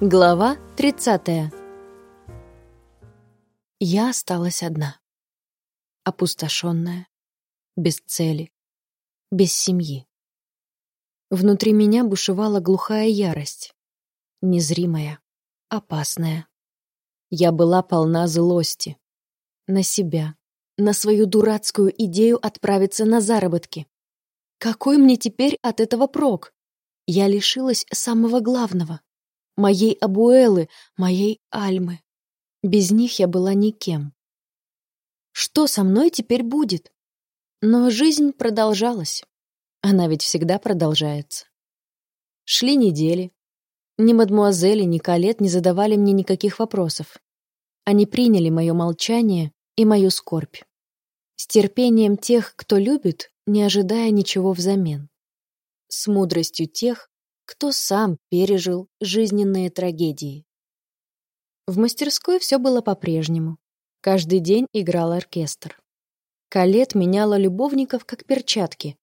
Глава 30. Я осталась одна. Опустошенная, без цели, без семьи. Внутри меня бушевала глухая ярость. Незримая, опасная. Я была полна злости. На себя, на свою дурацкую идею отправиться на заработки. Какой мне теперь от этого прок? Я лишилась самого главного моей Абуэлы, моей Альмы. Без них я была никем. Что со мной теперь будет? Но жизнь продолжалась. Она ведь всегда продолжается. Шли недели. Ни мадмуазели, ни Калет не задавали мне никаких вопросов. Они приняли мое молчание и мою скорбь. С терпением тех, кто любит, не ожидая ничего взамен. С мудростью тех, кто сам пережил жизненные трагедии. В мастерской все было по-прежнему. Каждый день играл оркестр. Калет меняла любовников как перчатки.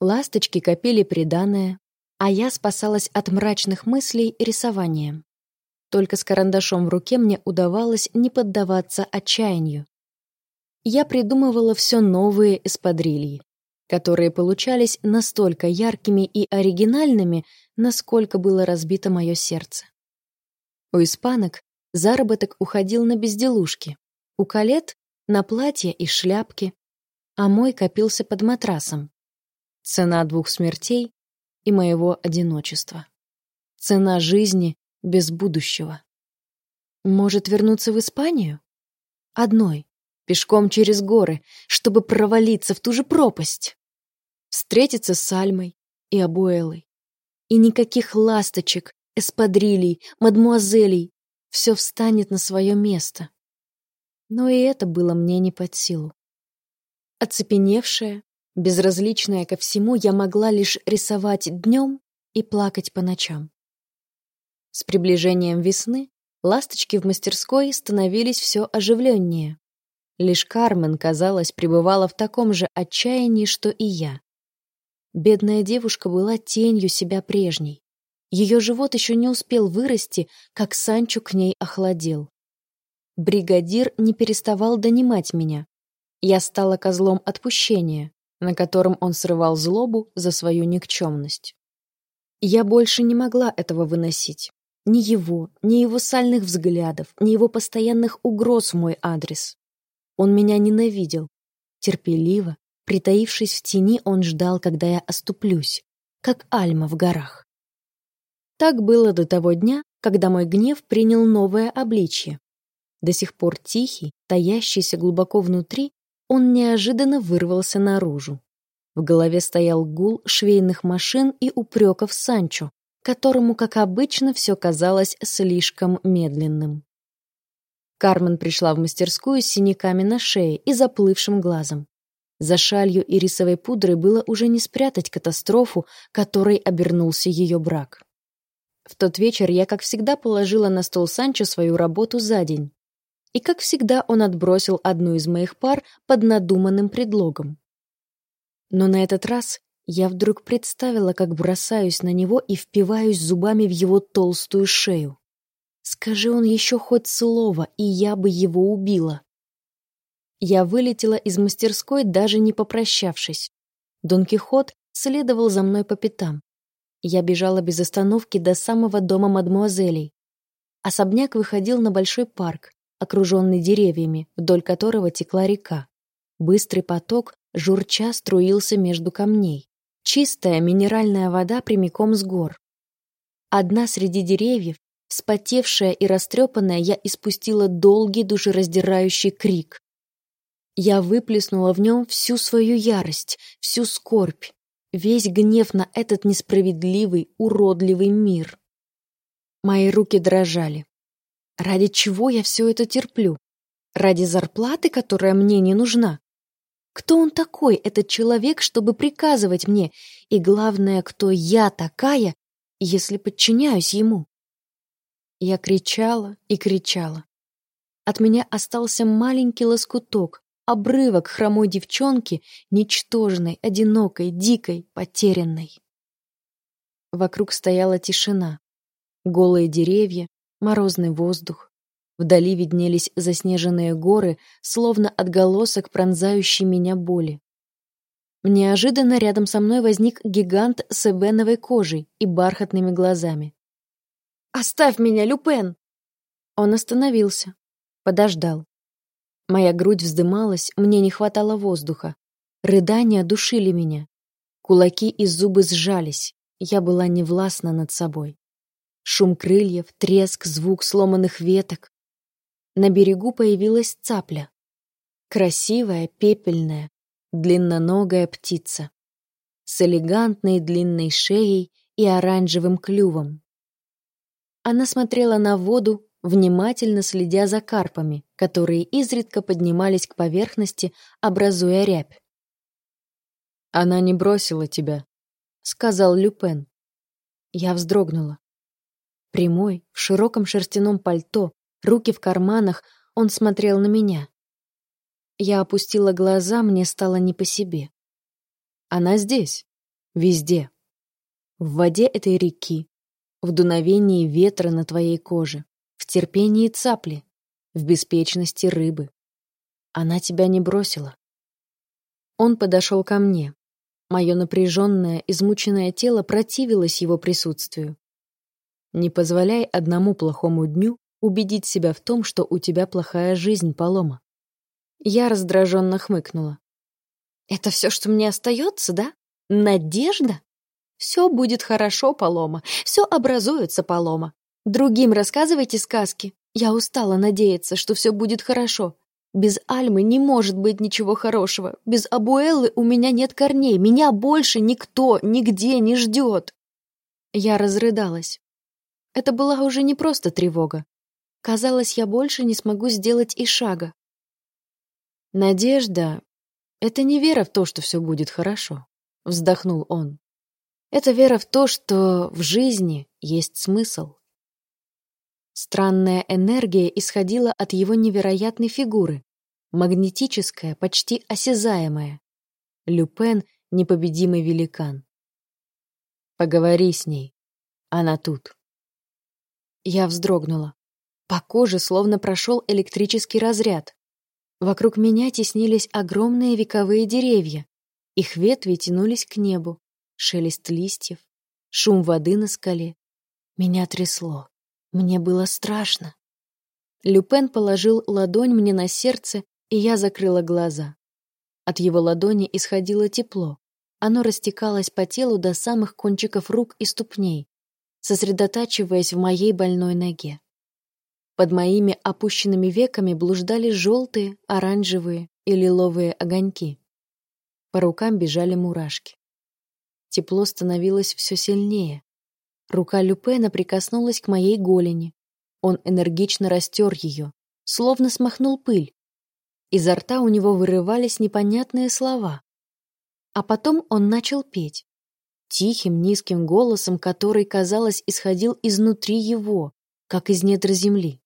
Ласточки копили приданое, а я спасалась от мрачных мыслей рисованием. Только с карандашом в руке мне удавалось не поддаваться отчаянию. Я придумывала все новые эспадрильи, которые получались настолько яркими и оригинальными, насколько было разбито мое сердце. У испанок заработок уходил на безделушки, у колет — на платья и шляпки, а мой копился под матрасом. Цена двух смертей и моего одиночества. Цена жизни без будущего. Может вернуться в Испанию? Одной, пешком через горы, чтобы провалиться в ту же пропасть. Встретиться с Альмой и Абуэлой. И никаких ласточек, эспадрилей, мадмуазелей. Все встанет на свое место. Но и это было мне не под силу. Оцепеневшая, безразличная ко всему, я могла лишь рисовать днем и плакать по ночам. С приближением весны ласточки в мастерской становились все оживленнее. Лишь Кармен, казалось, пребывала в таком же отчаянии, что и я. Бедная девушка была тенью себя прежней. Ее живот еще не успел вырасти, как Санчо к ней охладел. Бригадир не переставал донимать меня. Я стала козлом отпущения, на котором он срывал злобу за свою никчемность. Я больше не могла этого выносить. Ни его, ни его сальных взглядов, ни его постоянных угроз в мой адрес. Он меня ненавидел. Терпеливо, Притаившись в тени, он ждал, когда я оступлюсь, как Альма в горах. Так было до того дня, когда мой гнев принял новое обличье. До сих пор тихий, таящийся глубоко внутри, он неожиданно вырвался наружу. В голове стоял гул швейных машин и упреков Санчо, которому, как обычно, все казалось слишком медленным. Кармен пришла в мастерскую с синяками на шее и заплывшим глазом. За шалью и рисовой пудрой было уже не спрятать катастрофу, которой обернулся ее брак. В тот вечер я, как всегда, положила на стол Санчо свою работу за день. И, как всегда, он отбросил одну из моих пар под надуманным предлогом. Но на этот раз я вдруг представила, как бросаюсь на него и впиваюсь зубами в его толстую шею. Скажи он еще хоть слово, и я бы его убила. Я вылетела из мастерской, даже не попрощавшись. Дон Кихот следовал за мной по пятам. Я бежала без остановки до самого дома мадмуазелей. Особняк выходил на большой парк, окруженный деревьями, вдоль которого текла река. Быстрый поток журча струился между камней. Чистая минеральная вода прямиком с гор. Одна среди деревьев, вспотевшая и растрепанная, я испустила долгий душераздирающий крик. Я выплеснула в нем всю свою ярость, всю скорбь, весь гнев на этот несправедливый, уродливый мир. Мои руки дрожали. Ради чего я все это терплю? Ради зарплаты, которая мне не нужна? Кто он такой, этот человек, чтобы приказывать мне? И главное, кто я такая, если подчиняюсь ему? Я кричала и кричала. От меня остался маленький лоскуток, обрывок хромой девчонки, ничтожной, одинокой, дикой, потерянной. Вокруг стояла тишина. Голые деревья, морозный воздух. Вдали виднелись заснеженные горы, словно отголосок пронзающей меня боли. Неожиданно рядом со мной возник гигант с эбеновой кожей и бархатными глазами. «Оставь меня, Люпен!» Он остановился, подождал. Моя грудь вздымалась, мне не хватало воздуха. Рыдания душили меня. Кулаки и зубы сжались. Я была невластна над собой. Шум крыльев, треск, звук сломанных веток. На берегу появилась цапля. Красивая, пепельная, длинноногая птица. С элегантной длинной шеей и оранжевым клювом. Она смотрела на воду, внимательно следя за карпами, которые изредка поднимались к поверхности, образуя рябь. «Она не бросила тебя», — сказал Люпен. Я вздрогнула. Прямой, в широком шерстяном пальто, руки в карманах, он смотрел на меня. Я опустила глаза, мне стало не по себе. Она здесь, везде. В воде этой реки, в дуновении ветра на твоей коже, в терпении цапли, в беспечности рыбы. Она тебя не бросила. Он подошел ко мне. Мое напряженное, измученное тело противилось его присутствию. Не позволяй одному плохому дню убедить себя в том, что у тебя плохая жизнь, Полома. Я раздраженно хмыкнула. Это все, что мне остается, да? Надежда? Все будет хорошо, Полома. Все образуется, Полома. Другим рассказывайте сказки. Я устала надеяться, что все будет хорошо. Без Альмы не может быть ничего хорошего. Без Абуэллы у меня нет корней. Меня больше никто нигде не ждет. Я разрыдалась. Это была уже не просто тревога. Казалось, я больше не смогу сделать и шага. Надежда — это не вера в то, что все будет хорошо, — вздохнул он. Это вера в то, что в жизни есть смысл. Странная энергия исходила от его невероятной фигуры, магнетическая, почти осязаемая. Люпен — непобедимый великан. Поговори с ней. Она тут. Я вздрогнула. По коже словно прошел электрический разряд. Вокруг меня теснились огромные вековые деревья. Их ветви тянулись к небу. Шелест листьев, шум воды на скале. Меня трясло. Мне было страшно. Люпен положил ладонь мне на сердце, и я закрыла глаза. От его ладони исходило тепло. Оно растекалось по телу до самых кончиков рук и ступней, сосредотачиваясь в моей больной ноге. Под моими опущенными веками блуждали желтые, оранжевые и лиловые огоньки. По рукам бежали мурашки. Тепло становилось все сильнее. Рука Люпена прикоснулась к моей голени. Он энергично растер ее, словно смахнул пыль. Изо рта у него вырывались непонятные слова. А потом он начал петь. Тихим, низким голосом, который, казалось, исходил изнутри его, как из недр земли.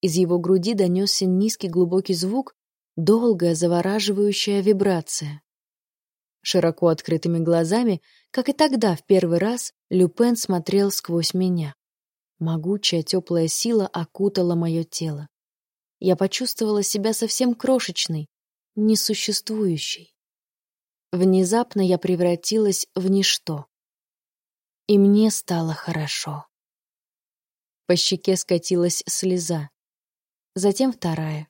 Из его груди донесся низкий глубокий звук, долгая завораживающая вибрация. Широко открытыми глазами, как и тогда в первый раз, Люпен смотрел сквозь меня. Могучая теплая сила окутала мое тело. Я почувствовала себя совсем крошечной, несуществующей. Внезапно я превратилась в ничто. И мне стало хорошо. По щеке скатилась слеза. Затем вторая.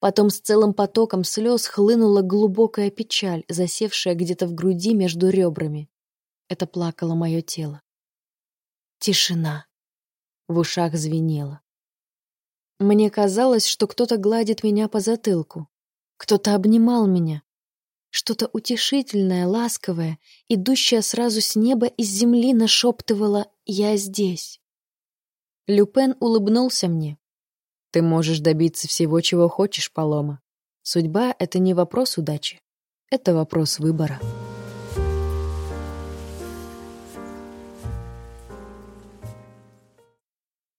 Потом с целым потоком слез хлынула глубокая печаль, засевшая где-то в груди между ребрами. Это плакало мое тело. Тишина. В ушах звенело. Мне казалось, что кто-то гладит меня по затылку. Кто-то обнимал меня. Что-то утешительное, ласковое, идущее сразу с неба и с земли нашептывало «Я здесь». Люпен улыбнулся мне, ты можешь добиться всего, чего хочешь, Палома. Судьба — это не вопрос удачи. Это вопрос выбора.